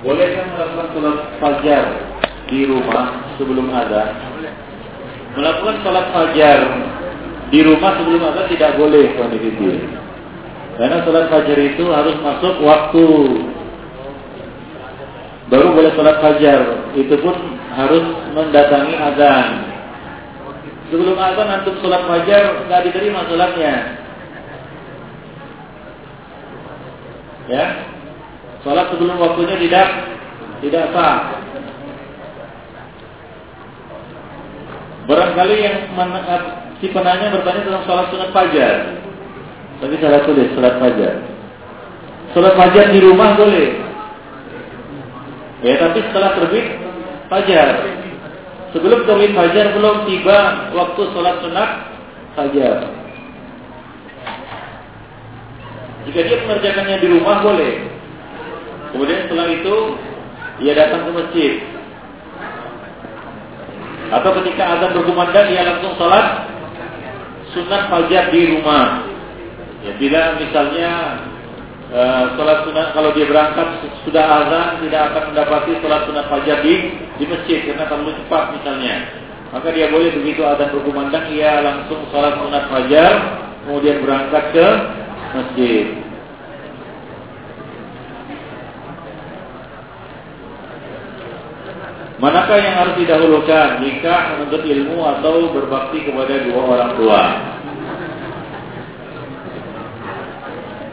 Bolehkah melakukan sholat fajar di rumah sebelum ada? Melakukan sholat fajar di rumah sebelum ada tidak boleh kondisi Karena sholat fajar itu harus masuk waktu. Baru boleh sholat fajar. Itu pun harus mendatangi azan. Sebelum azan antum sholat fajar nggak diterima sholatnya. Ya, Sholat sebelum waktunya tidak tidak sah. Barangkali yang eh, si penanya bertanya tentang sholat sunat fajar. Tapi saya tulis sholat fajar. Sholat fajar di rumah boleh. Ya, tapi setelah terbit fajar. Sebelum terbit fajar belum tiba waktu sholat sunat fajar. Jika dia mengerjakannya di rumah boleh. Kemudian setelah itu ia datang ke masjid. Atau ketika azan berkumandang ia langsung sholat sunat fajar di rumah. Ya, bila misalnya uh, sholat sunat kalau dia berangkat sudah azan tidak akan mendapati sholat sunat fajar di di masjid karena terlalu cepat misalnya. Maka dia boleh begitu azan berkumandang ia langsung sholat sunat fajar kemudian berangkat ke masjid. Manakah yang harus didahulukan? Nikah, menuntut ilmu atau berbakti kepada dua orang tua?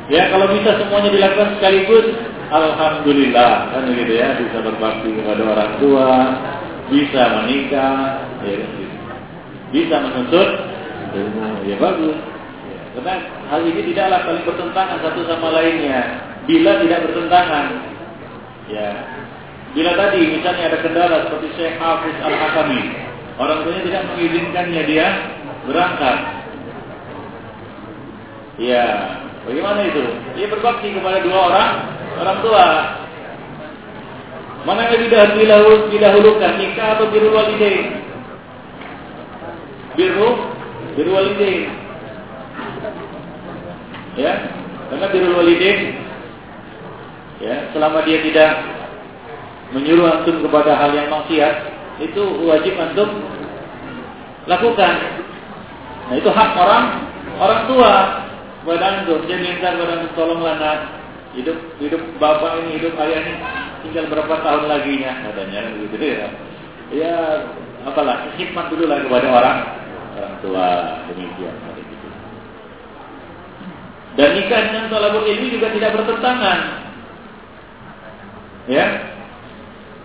Ya kalau bisa semuanya dilakukan sekaligus, alhamdulillah kan gitu ya bisa berbakti kepada orang tua, bisa menikah, ya, bisa menuntut ilmu, ya bagus. Karena hal ini tidaklah saling bertentangan satu sama lainnya. Bila tidak bertentangan, ya Bila tadi misalnya ada kendala seperti Syekh Hafiz Al-Hakami, orang tuanya tidak mengizinkannya dia berangkat. Ya, bagaimana itu? Dia berbakti kepada dua orang orang tua. Mana yang lebih dahulu didahulukan nikah atau birrul walidain? Birru birrul walidain. Ya, karena birrul walidain ya, selama dia tidak menyuruh antum kepada hal yang maksiat itu wajib antum lakukan. Nah itu hak orang orang tua kepada antum. Dia minta kepada antum tolonglah nak hidup hidup bapak ini hidup ayah ini tinggal berapa tahun lagi nya katanya begitu ya. Ya apalah hikmat dulu lah kepada orang orang tua demikian. Dan nikah dengan tolabul ilmi juga tidak bertentangan. Ya,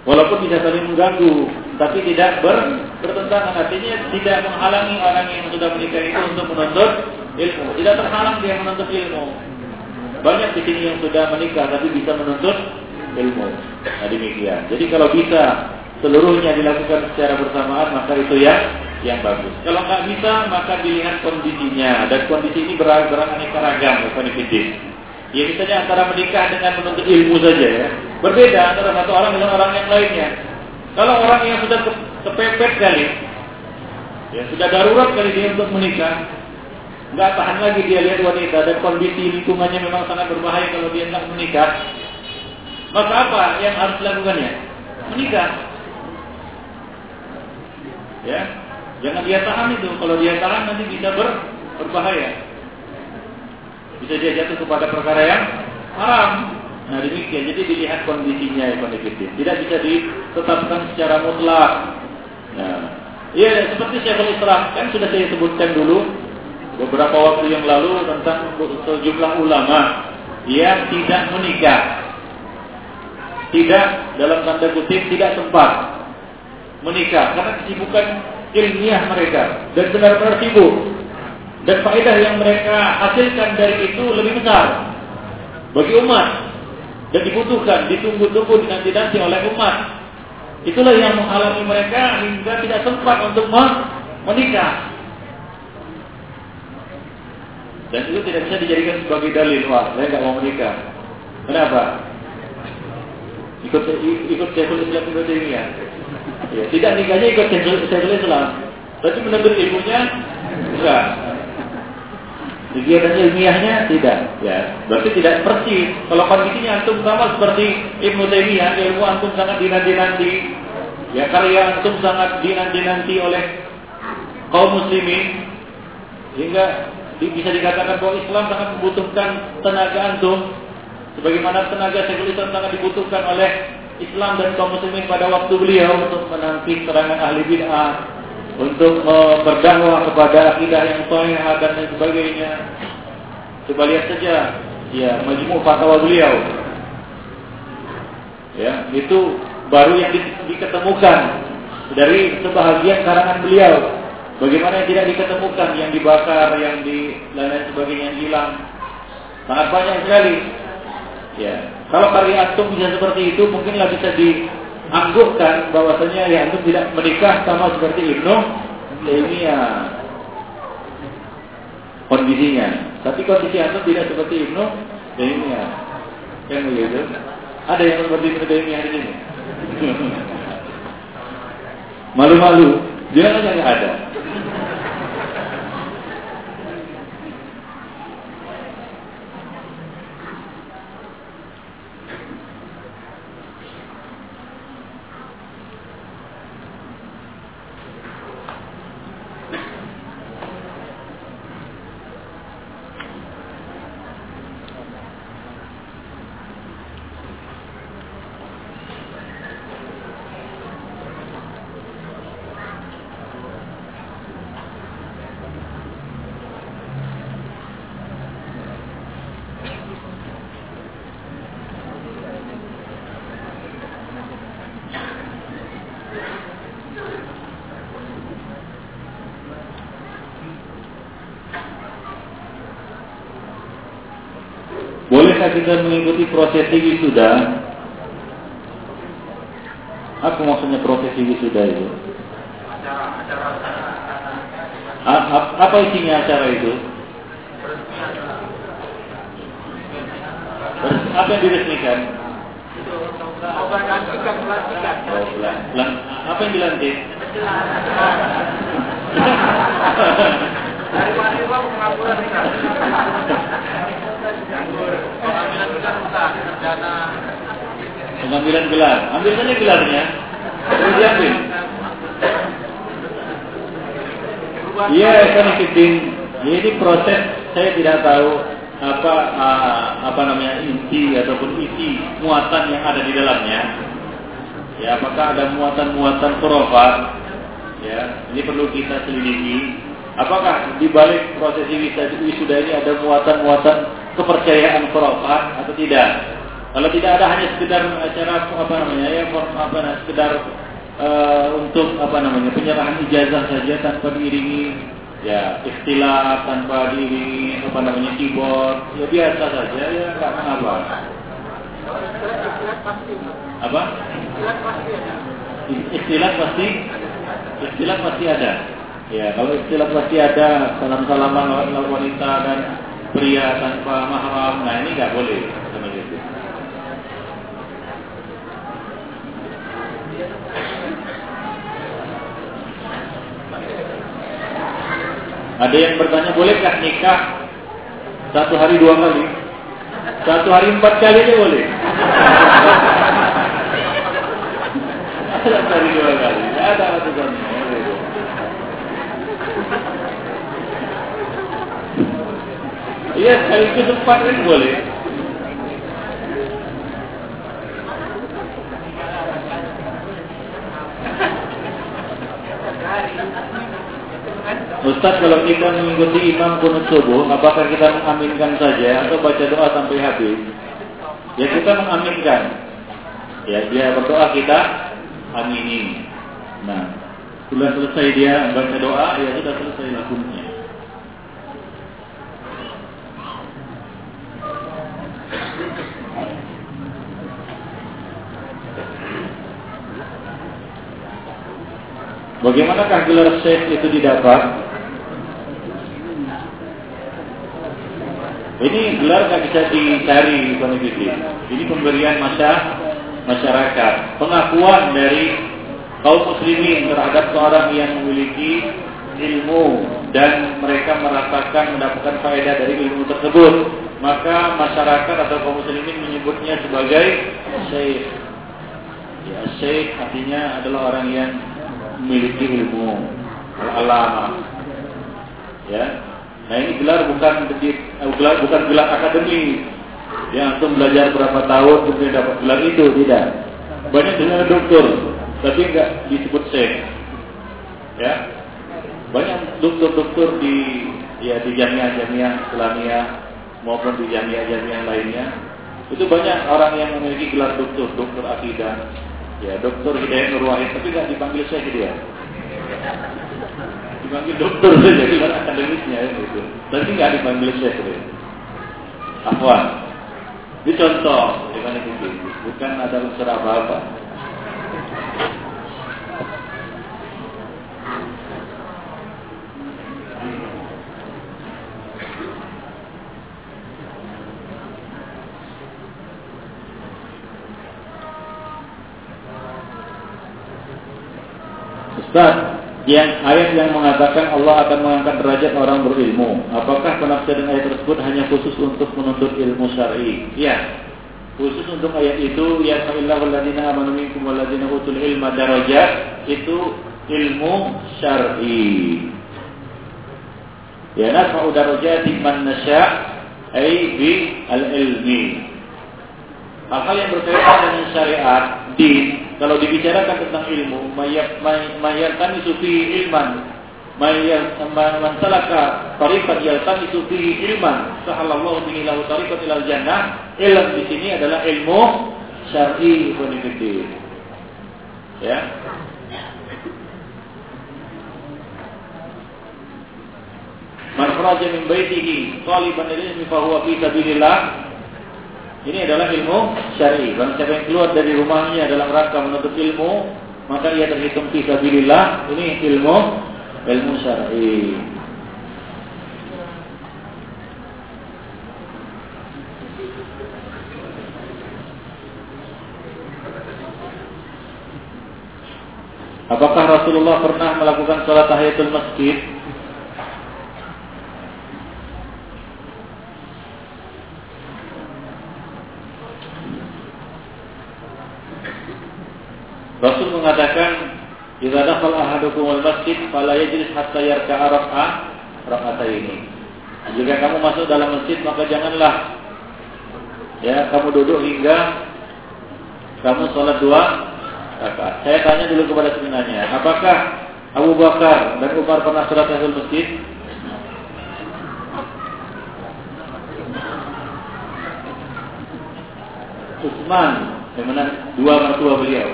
Walaupun tidak saling mengganggu, tapi tidak ber, bertentangan. Artinya tidak menghalangi orang yang sudah menikah itu untuk menuntut ilmu. Tidak terhalang dia menuntut ilmu. Banyak di sini yang sudah menikah tapi bisa menuntut ilmu. Nah demikian. Jadi kalau bisa seluruhnya dilakukan secara bersamaan maka itu ya yang bagus. Kalau nggak bisa maka dilihat kondisinya dan kondisi ini beraneka ragam bukan Ya misalnya antara menikah dengan menuntut ilmu saja ya. Berbeda antara satu orang dengan orang yang lainnya. Kalau orang yang sudah kepepet kali, ya sudah darurat kali dia untuk menikah, nggak tahan lagi dia lihat wanita dan kondisi lingkungannya memang sangat berbahaya kalau dia tidak menikah. Maka apa yang harus dilakukannya? Menikah. Ya, jangan dia tahan itu. Kalau dia tahan nanti bisa ber, berbahaya. Bisa dia jatuh kepada perkara yang haram. Nah demikian, jadi dilihat kondisinya ya kondisi. Tidak bisa ditetapkan secara mutlak. Nah, ya seperti Syekhul Islam kan sudah saya sebutkan dulu beberapa waktu yang lalu tentang sejumlah ulama yang tidak menikah, tidak dalam tanda kutip tidak sempat menikah karena kesibukan ilmiah mereka dan benar-benar sibuk dan faedah yang mereka hasilkan dari itu lebih besar bagi umat dan dibutuhkan, ditunggu-tunggu, dinanti-nanti oleh umat. Itulah yang menghalangi mereka hingga tidak sempat untuk menikah. Dan itu tidak bisa dijadikan sebagai dalil, wah saya nggak mau menikah. Kenapa? Ikut ikut Syekhul Islam Ibnu Taimiyah. Ya, tidak nikahnya ikut Syekhul Islam. Tapi menuntut ilmunya enggak. Kegiatan ilmiahnya tidak, ya. Berarti tidak persis. Kalau kondisinya antum sama seperti Ibnu Taimiyah, ilmu antum sangat dinanti-nanti. Ya karya antum sangat dinanti-nanti oleh kaum muslimin hingga bisa dikatakan bahwa Islam sangat membutuhkan tenaga antum sebagaimana tenaga Syekhul sangat dibutuhkan oleh Islam dan kaum muslimin pada waktu beliau untuk menangkis serangan ahli bid'ah untuk berdakwah kepada akidah yang sahih dan sebagainya. Coba lihat saja ya majmu fatwa beliau. Ya, itu baru yang diketemukan dari sebahagian karangan beliau. Bagaimana yang tidak diketemukan, yang dibakar, yang di dan lain sebagainya yang hilang. Sangat banyak sekali. Ya, kalau karya antum bisa seperti itu, mungkinlah bisa di anggukkan bahwasanya ya antum tidak menikah sama seperti Ibnu Taimiyah kondisinya. Tapi kondisi antum tidak seperti Ibnu Taimiyah. Kan begitu? Ada yang seperti Ibnu Taimiyah di sini? Malu-malu, jangan nggak ada. Bolehkah kita mengikuti prosesi wisuda? Apa maksudnya prosesi wisuda itu? Apa isinya acara itu? Apa yang diresmikan? Apa yang dilantik? Dari pengampunan Pengambilan gelar. Ambil saja gelarnya. Terus diambil. Iya, kan ikutin. Ini proses saya tidak tahu apa uh, apa namanya inti ataupun isi muatan yang ada di dalamnya. Ya, apakah ada muatan-muatan profat? Ya, ini perlu kita selidiki. Apakah di balik prosesi wisuda ini ada muatan-muatan kepercayaan khurafat atau tidak. Kalau tidak ada hanya sekedar acara apa namanya ya apa namanya sekedar uh, untuk apa namanya penyerahan ijazah saja tanpa diiringi ya istilah tanpa diiringi apa namanya keyboard ya biasa saja ya nggak mengapa. Apa? Istilah pasti istilah pasti ada. Ya, kalau istilah pasti ada salam-salaman wanita dan pria tanpa mahram, nah ini nggak boleh. Ada yang bertanya bolehkah nikah satu hari dua kali? Satu hari empat kali aja boleh. satu hari dua kali, ada aturannya. Iya, sekaligus empat kan boleh. Ustaz kalau kita mengikuti imam kunut subuh, apakah kita mengaminkan saja atau baca doa sampai habis? Ya kita mengaminkan. Ya dia berdoa kita amini. Nah, sudah selesai dia baca doa, ya sudah selesai lakunya. Bagaimanakah gelar syekh itu didapat? Ini gelar nggak bisa dicari konfirmasi. Ini pemberian masa masyarakat, pengakuan dari kaum muslimin terhadap seorang yang memiliki ilmu dan mereka merasakan mendapatkan faedah dari ilmu tersebut maka masyarakat atau kaum muslimin menyebutnya sebagai syekh ya syekh artinya adalah orang yang memiliki ilmu al-alama. Ya. Nah ini gelar bukan gelar bukan gelar akademi. Yang antum belajar berapa tahun kemudian dapat gelar itu tidak. Banyak dengan dokter tapi enggak disebut syekh ya. Banyak dokter-dokter di ya di jamiah-jamiah Islamiyah maupun di jamiah-jamiah lainnya. Itu banyak orang yang memiliki gelar dokter, dokter akidah, ya dokter Hidayat Nur Wahid, tapi nggak dipanggil saya dia. Dipanggil dokter saja gelar akademisnya gitu. Tapi nggak dipanggil saya dia. Afwan. Ini contoh, dengan itu, bukan ada unsur apa-apa. Yang ayat yang mengatakan Allah akan mengangkat derajat orang berilmu. Apakah penafsiran ayat tersebut hanya khusus untuk menuntut ilmu syar'i? Ya. Khusus untuk ayat itu ya sa'illahu alladziina amanu minkum walladziina utul ilma darajat itu ilmu syar'i. Ya nafa'u darajati man nasya' ay bi al-ilmi. Hal-hal yang berkaitan dengan syariat, din, kalau dibicarakan tentang ilmu, mayatani sufi ilman, man salaka tariqan yaltamisu fihi ilman, sahalallahu bihi lahu tariqan ilal jannah. Ilmu di sini adalah ilmu syar'i ibn Ya. Man kharaja min baitihi taliban ilmi fa huwa fi sabilillah ini adalah ilmu syar'i. Barang siapa yang keluar dari rumahnya dalam rangka menuntut ilmu, maka ia terhitung fisabilillah. Ini ilmu ilmu syar'i. Apakah Rasulullah pernah melakukan sholat tahiyatul masjid Rasul mengatakan, "Idza dakhala ahadukum al-masjid fala yajlis hatta yarka'a rak'ah ini. Jika kamu masuk dalam masjid maka janganlah ya kamu duduk hingga kamu sholat dua rakaat. Saya tanya dulu kepada sebenarnya, apakah Abu Bakar dan Umar pernah sholat di masjid? Utsman, yang mana dua mertua beliau.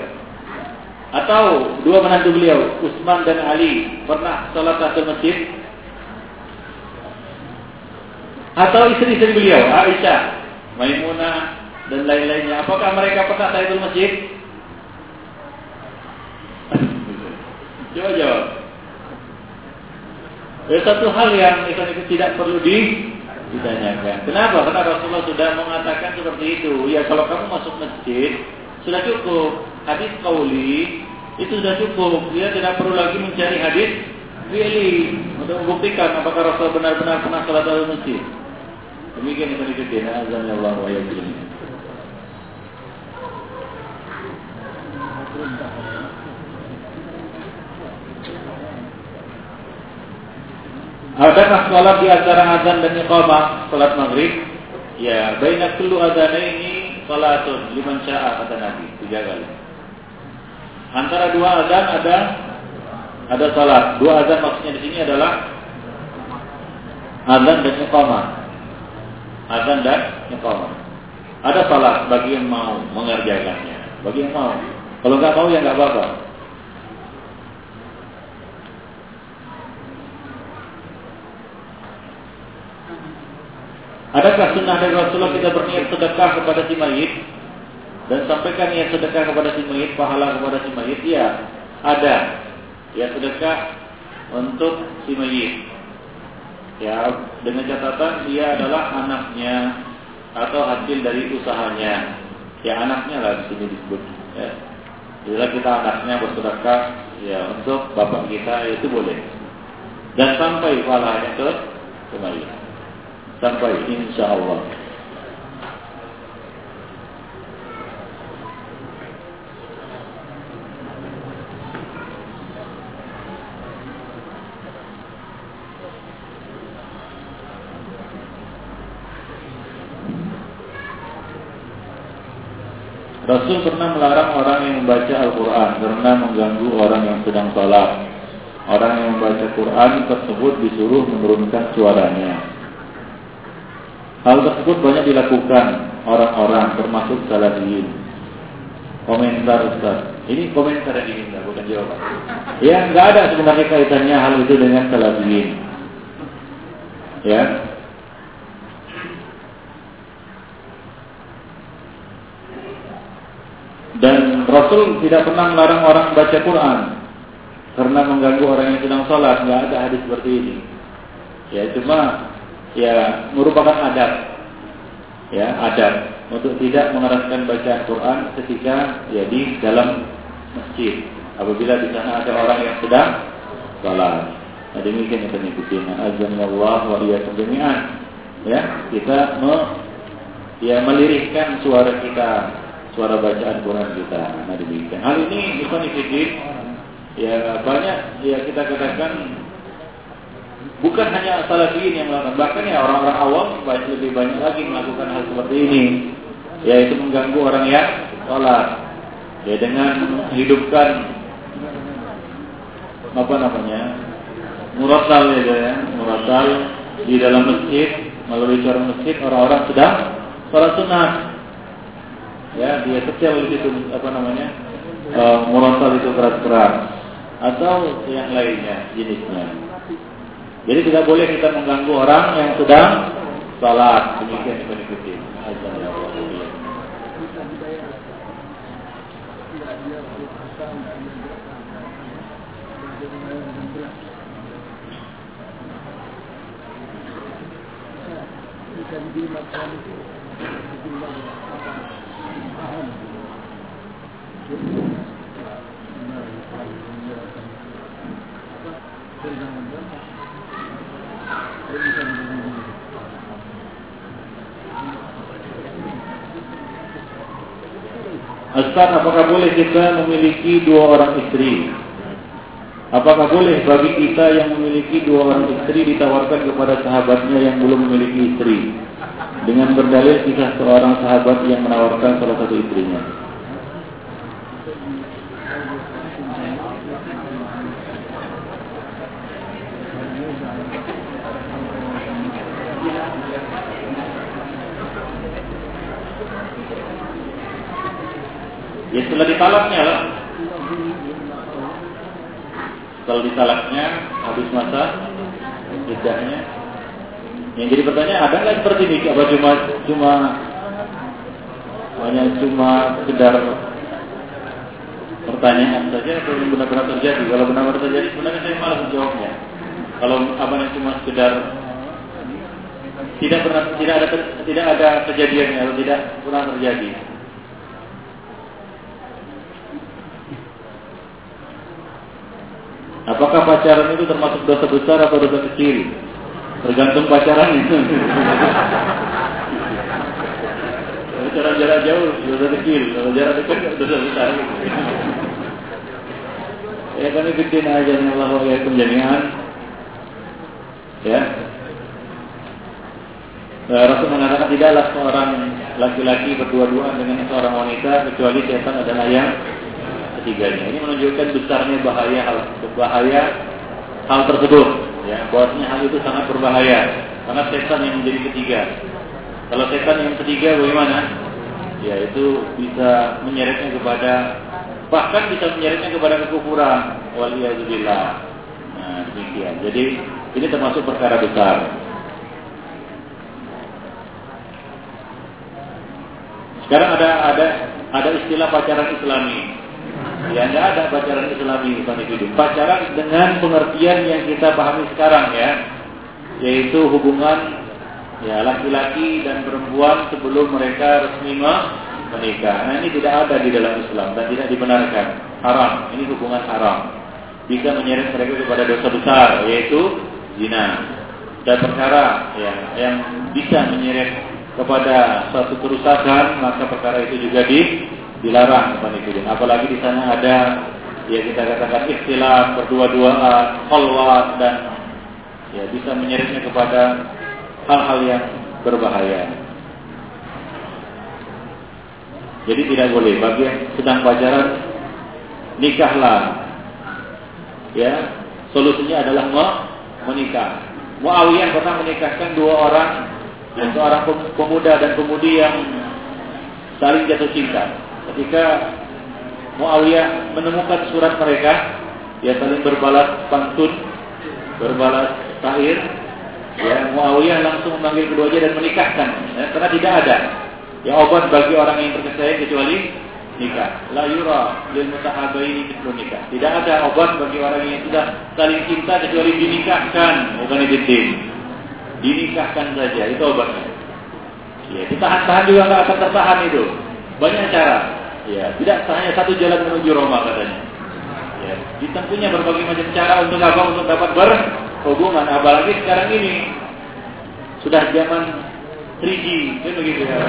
Atau dua menantu beliau, Utsman dan Ali, pernah sholat di masjid? Atau istri-istri beliau, Aisyah, Maimunah, dan lain-lainnya. Apakah mereka pernah tahiyatul masjid? Coba jawab. Ada satu hal yang itu tidak perlu di ditanyakan. Kenapa? Karena Rasulullah sudah mengatakan seperti itu. Ya kalau kamu masuk masjid, sudah cukup. Hadis kauli itu sudah cukup. Dia tidak perlu lagi mencari hadis fi'li untuk membuktikan apakah Rasul benar-benar pernah salat dalam masjid. Demikian yang kita azan ya Allah wa ya Adakah sholat di antara azan dan iqamah sholat maghrib? Ya, baina kullu ini salatun liman sya'a kata Nabi tiga kali. Antara dua azan ada ada salat. Dua azan maksudnya di sini adalah azan dan iqamah. Azan dan iqamah. Ada salat bagi yang mau mengerjakannya, bagi yang mau. Kalau nggak mau ya nggak apa-apa. Adakah sunnah dari Rasulullah kita berniat sedekah kepada si mayit dan sampaikan niat sedekah kepada si mayit, pahala kepada si mayit? Ya, ada. Ya sedekah untuk si mayit. Ya, dengan catatan dia adalah anaknya atau hasil dari usahanya. Ya anaknya lah di sini disebut. Ya. Bila kita anaknya bersedekah ya untuk bapak kita ya itu boleh. dan sampai pahalanya ke kembali. Sampai insya Allah. Rasul pernah melarang orang yang membaca Al-Quran karena mengganggu orang yang sedang sholat. Orang yang membaca Quran tersebut disuruh menurunkan suaranya. Hal tersebut banyak dilakukan orang-orang termasuk salafiyin. Komentar Ustaz. Ini komentar yang diminta, bukan jawaban. Ya, nggak ada sebenarnya kaitannya hal itu dengan salafiyin. Ya, Dan Rasul tidak pernah melarang orang membaca Quran karena mengganggu orang yang sedang sholat. Nggak ada hadis seperti ini. Ya cuma ya merupakan adab. Ya adab untuk tidak mengeraskan bacaan Quran ketika ya dalam masjid. Apabila di sana ada orang yang sedang sholat. Nah demikian yang mengikuti. Azan Allah wa. Ya kita me, ya melirihkan suara kita suara bacaan Quran kita. Nah demikian. Hal ini bukan ya banyak ya kita katakan bukan hanya salafiyin yang melakukan bahkan ya orang-orang awam lebih banyak lagi melakukan hal seperti ini. Yaitu mengganggu orang yang sholat. Ya dengan menghidupkan apa namanya muratal ya, ya. Muratal di dalam masjid melalui suara masjid orang-orang sedang sholat sunat ya dia kecil itu apa namanya e, murotal itu keras-keras. Atau yang lainnya jenisnya. Jadi tidak boleh kita mengganggu orang yang sedang salat demikian azan ya Allah. Ustaz, apakah boleh kita memiliki dua orang istri? Apakah boleh bagi kita yang memiliki dua orang istri ditawarkan kepada sahabatnya yang belum memiliki istri? Dengan berdalil kisah seorang sahabat yang menawarkan salah satu istrinya. Ya setelah ditalaknya lah. Setelah ditalaknya habis masa iddahnya. Yang jadi pertanyaan ada nggak seperti ini? Apa cuma cuma hanya cuma sekedar pertanyaan saja atau benar-benar terjadi? Kalau benar-benar terjadi sebenarnya saya malas menjawabnya. Kalau yang cuma sekedar tidak pernah tidak ada tidak ada kejadiannya atau tidak pernah terjadi. Apakah pacaran itu termasuk dosa besar atau dosa kecil? Tergantung pacaran itu. Cara jarak jauh dosa kecil, kalau jarak dekat dosa besar. Ya kami bikin aja Allah wa jami'an. Ya. Nah, Rasul mengatakan tidaklah seorang laki-laki berdua-duaan dengan seorang wanita kecuali setan adalah yang ketiganya. Ini menunjukkan besarnya bahaya hal bahaya hal tersebut. Ya, bahwasanya hal itu sangat berbahaya karena setan yang menjadi ketiga. Kalau setan yang ketiga bagaimana? Ya itu bisa menyeretnya kepada bahkan bisa menyeretnya kepada kekufuran. Waliyazubillah. Nah, demikian. Jadi ini termasuk perkara besar. Sekarang ada ada ada istilah pacaran Islami. Ya tidak ada pacaran Islami itu. Pacaran dengan pengertian yang kita pahami sekarang ya, yaitu hubungan ya laki-laki dan perempuan sebelum mereka resmi menikah. Nah ini tidak ada di dalam Islam dan tidak dibenarkan. Haram. Ini hubungan haram. bisa menyeret mereka kepada dosa besar yaitu zina dan perkara ya, yang bisa menyeret kepada suatu kerusakan maka perkara itu juga di, dilarang kepada apalagi di sana ada ya kita katakan istilah berdua-duaan khalwat dan ya bisa menyeretnya kepada hal-hal yang berbahaya. Jadi tidak boleh. Bagi yang sedang pacaran nikahlah. Ya solusinya adalah menikah Muawiyah pernah menikahkan dua orang dan seorang pemuda dan pemudi yang saling jatuh cinta. Ketika Muawiyah menemukan surat mereka, dia saling berbalas pantun, berbalas syair. Ya, Muawiyah langsung memanggil keduanya dan menikahkan, ya, karena tidak ada ya obat bagi orang yang berkesayang kecuali nikah. La yura lil mutahabaini mithlu nikah. Tidak ada obat bagi orang yang sudah saling cinta kecuali dinikahkan, bukan dibitin. Dinikahkan saja itu obatnya. Ya, ditahan-tahan juga nggak akan tertahan itu. Banyak cara. Ya, tidak hanya satu jalan menuju Roma katanya. Ya, ditempuhnya berbagai macam cara untuk apa? Untuk dapat berhubungan. Apalagi sekarang ini sudah zaman 3G, kan begitu ya.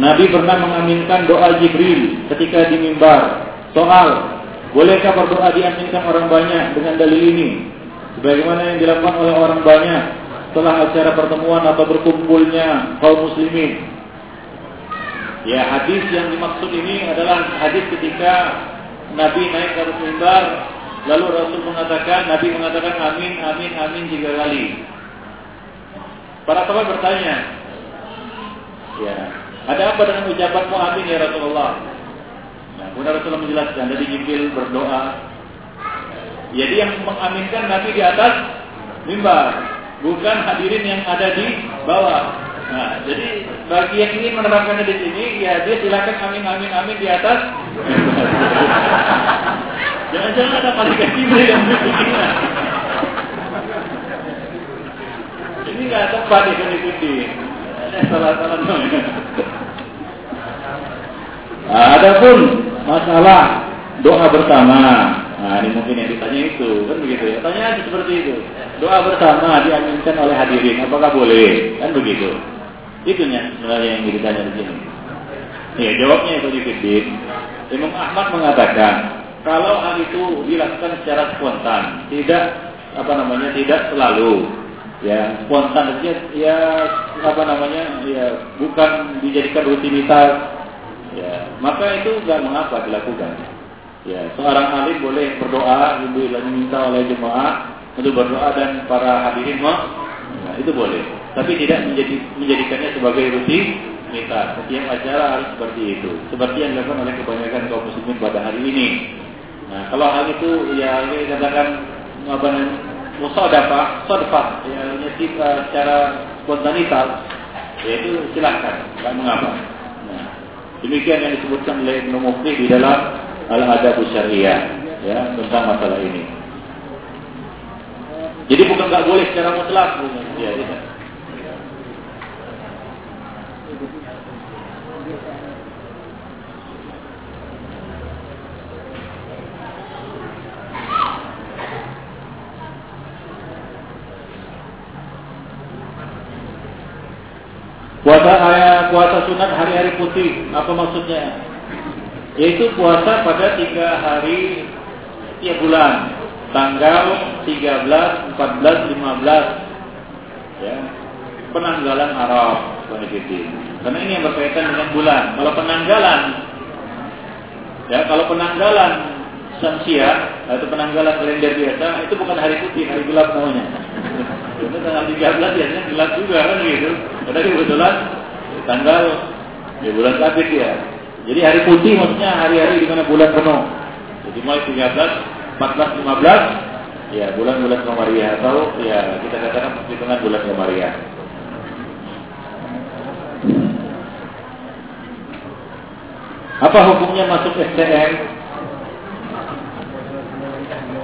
Nabi pernah mengaminkan doa Jibril ketika di mimbar. Soal, bolehkah berdoa diaminkan orang banyak dengan dalil ini? Sebagaimana yang dilakukan oleh orang banyak setelah acara pertemuan atau berkumpulnya kaum muslimin. Ya, hadis yang dimaksud ini adalah hadis ketika Nabi naik ke mimbar, lalu Rasul mengatakan, Nabi mengatakan amin, amin, amin tiga kali. Para sahabat bertanya, ya, ada apa dengan ucapanmu amin ya Rasulullah? Nah, kemudian Rasulullah menjelaskan dari Jibril berdoa. Jadi yang mengaminkan Nabi di atas mimbar, bukan hadirin yang ada di bawah. Nah, jadi bagi yang ingin menerapkannya di sini, ya dia silakan amin amin amin di atas. Jangan-jangan ada malaikat Jibril yang berpikiran. Ini nggak tepat itu ikuti. Nah, adapun masalah doa bersama, nah ini mungkin yang ditanya itu, kan begitu ya. Tanya aja seperti itu. Doa bersama diaminkan oleh hadirin, apakah boleh? Kan begitu. Itunya sebenarnya yang ditanya di sini. Ya, jawabnya itu di Fiddin. Imam Ahmad mengatakan, kalau hal itu dilakukan secara spontan, tidak apa namanya, tidak selalu ya spontan saja ya apa namanya ya bukan dijadikan rutinitas. Ya maka itu nggak mengapa dilakukan. Ya seorang alim boleh berdoa diminta oleh jemaah untuk berdoa dan para hadirin mau nah, itu boleh. Tapi tidak menjadi menjadikannya sebagai rutinitas. Setiap acara harus seperti itu. Seperti yang dilakukan oleh kebanyakan kaum muslimin pada hari ini. Nah kalau hal itu ya katakan apa musadafah, sodfah, ya, kita secara spontanitas, ya itu silahkan, tidak mengapa. Nah, demikian yang disebutkan oleh Ibnu Mufti di dalam Al-Adab Syariah ya tentang masalah ini. Jadi bukan nggak boleh secara mutlak, ya, ya. Puasa ayat puasa sunat hari-hari putih, apa maksudnya? Yaitu puasa pada tiga hari tiap bulan, tanggal 13, 14, 15, ya, penanggalan Arab, Karena ini yang berkaitan dengan bulan. Kalau penanggalan, ya, kalau penanggalan Samsia atau penanggalan kalender biasa itu bukan hari putih, hari gelap namanya. Itu tanggal 13 biasanya gelap juga kan gitu. Karena kebetulan tanggal ya bulan sabit ya. Jadi hari putih maksudnya hari-hari di mana bulan penuh. Jadi mulai 13, 14, 15 ya bulan-bulan Komariah atau ya kita katakan hitungan bulan Komariah. Apa hukumnya masuk STM?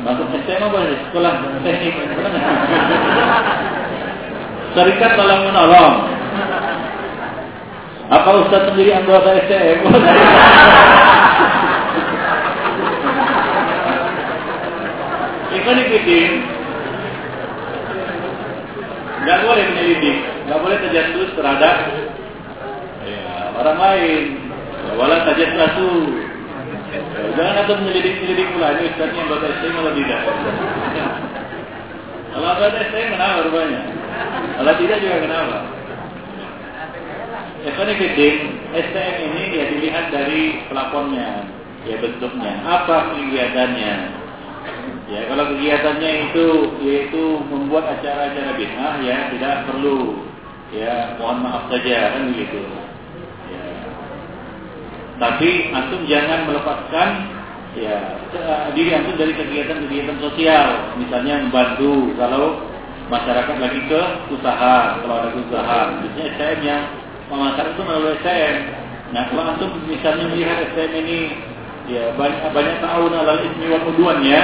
Masuk apa sih? Sekolah teknik. Serikat tolong menolong. Apa Ustaz sendiri anggota STM? Ikan bikin nggak boleh menyelidik, nggak boleh terjatuh terhadap ya, orang lain. Walau. Ya, jangan ada menyelidik-nyelidik pula ini Ustaz yang buat STM kalau tidak. Kalau buat STM kenapa rupanya? Kalau tidak juga kenapa? Kan STM ini ya dilihat dari pelapornya, ya bentuknya, apa kegiatannya, Ya, kalau kegiatannya itu yaitu membuat acara-acara bid'ah ya tidak perlu ya mohon maaf saja kan begitu. Tapi antum jangan melepaskan ya diri antum dari kegiatan-kegiatan sosial, misalnya membantu kalau masyarakat lagi ke usaha, kalau ada usaha, misalnya STM yang pemasaran itu melalui STM. Nah, kalau antum misalnya melihat STM ini ya banyak banyak tahun alal ismi wal ya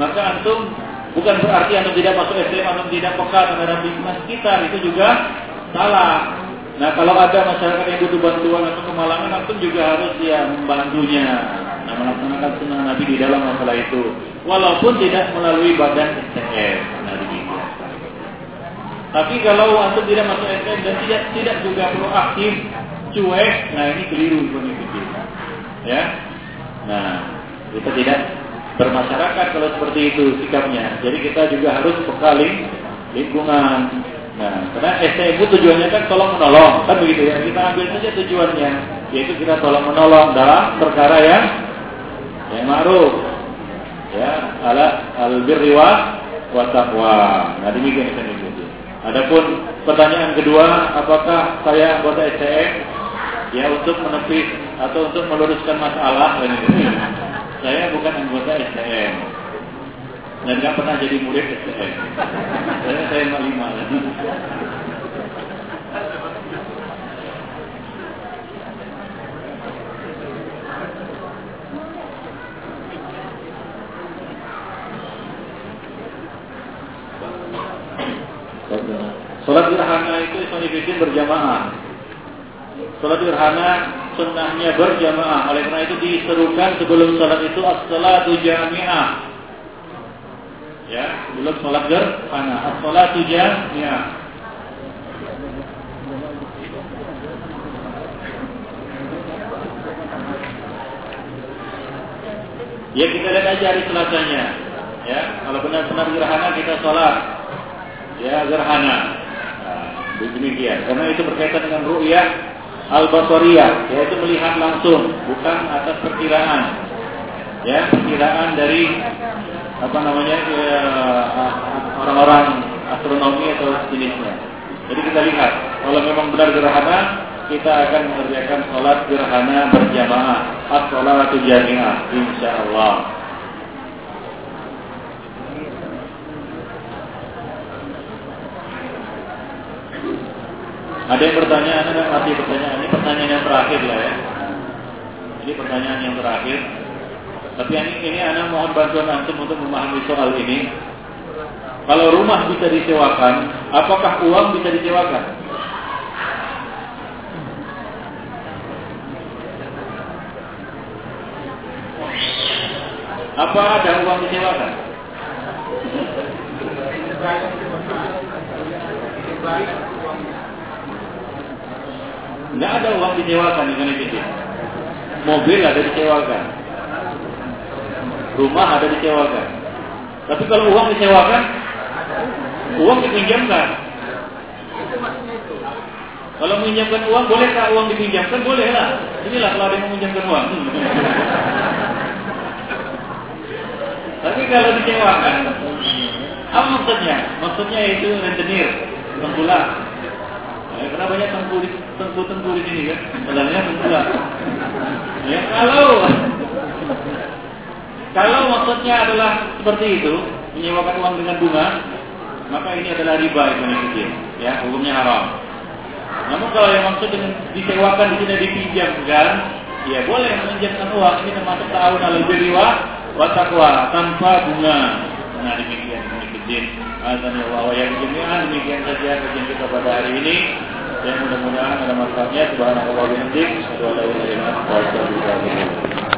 maka antum bukan berarti antum tidak masuk STM, antum tidak peka terhadap lingkungan sekitar, itu juga salah. Nah kalau ada masyarakat yang butuh bantuan atau kemalangan, antum juga harus ya membantunya. Nah melaksanakan sunnah Nabi di dalam masalah itu, walaupun tidak melalui badan STM. Nah. Tapi kalau antum tidak masuk STM dan tidak tidak juga proaktif, cuek, nah ini keliru ini Ya, nah kita tidak bermasyarakat kalau seperti itu sikapnya. Jadi kita juga harus bekali lingkungan. Nah, karena STMU tujuannya kan tolong menolong, kan begitu ya. Kita ambil saja tujuannya, yaitu kita tolong menolong dalam perkara yang yang ma'ruf. Ya, ala al-birri wa. Nah, demikian kan itu. Adapun pertanyaan kedua, apakah saya anggota STM ya untuk menepis atau untuk meluruskan masalah ini? Saya bukan anggota STM dan nggak pernah jadi murid STM. Saya saya lima. Sholat gerhana itu Islam berjamaah Sholat gerhana sunnahnya berjamaah. Oleh karena itu diserukan sebelum sholat itu as-salatu jami'ah. Sebelum sholat gerhana. As-salatu jami'ah. Ya kita lihat aja hari selasanya. Ya, kalau benar-benar gerhana kita sholat. Ya gerhana. Nah, demikian. Karena itu berkaitan dengan ru'yah al-basariyah yaitu melihat langsung bukan atas perkiraan ya perkiraan dari apa namanya ya, orang-orang astronomi atau jenisnya jadi kita lihat kalau memang benar gerhana kita akan mengerjakan sholat gerhana berjamaah as-sholatu jami'ah insyaallah Ada yang bertanya, ada yang masih pertanyaan. Ini pertanyaan yang terakhir lah ya. Ini pertanyaan yang terakhir. Tapi ini, ini anak mohon bantuan antum untuk memahami soal ini. Kalau rumah bisa disewakan, apakah uang bisa disewakan? Apa ada uang disewakan? Nggak ada uang disewakan di Indonesia. Mobil ada disewakan. Rumah ada disewakan. Tapi kalau uang disewakan, uang dipinjamkan. Kalau meminjamkan uang, bolehkah uang dipinjamkan? Boleh lah. Inilah kalau ada yang meminjamkan uang. Tapi kalau disewakan, apa maksudnya? Maksudnya itu rentenir, tengkulak. Ya, karena banyak tengku di tengku tengku di sini kan, sebenarnya tengkulak. Ya kalau kalau maksudnya adalah seperti itu, menyewakan uang dengan bunga, maka ini adalah riba yang kecil, ya hukumnya haram. Namun kalau yang maksud dengan disewakan di sini dipinjamkan, ya boleh meminjamkan uang ini termasuk alal birri wa taqwa tanpa bunga. Nah demikian demikian. Azan Allah wa yang jami'an demikian saja kajian kita pada hari ini. Dan mudah-mudahan ada manfaatnya. Subhanallah wa bihamdik. Ilaha illa anta